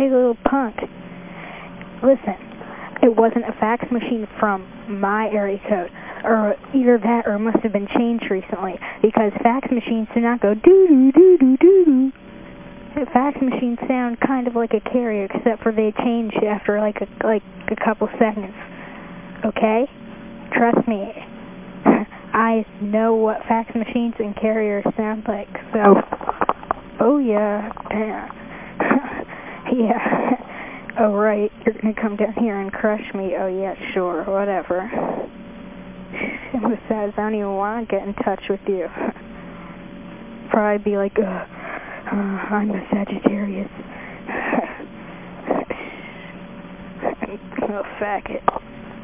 hey, little punk. Listen, it wasn't a fax machine from my area code. Or either that or it must have been changed recently because fax machines do not go doo-doo-doo-doo-doo-doo. Fax machines sound kind of like a carrier except for they change after like a, like a couple seconds. Okay? Trust me. I know what fax machines and carriers sound like, so... Oh, yeah. yeah. oh, right. You're going to come down here and crush me. Oh, yeah, sure. Whatever. Besides, I don't even want to get in touch with you. Probably be like, uh, uh, I'm a Sagittarius. oh, it.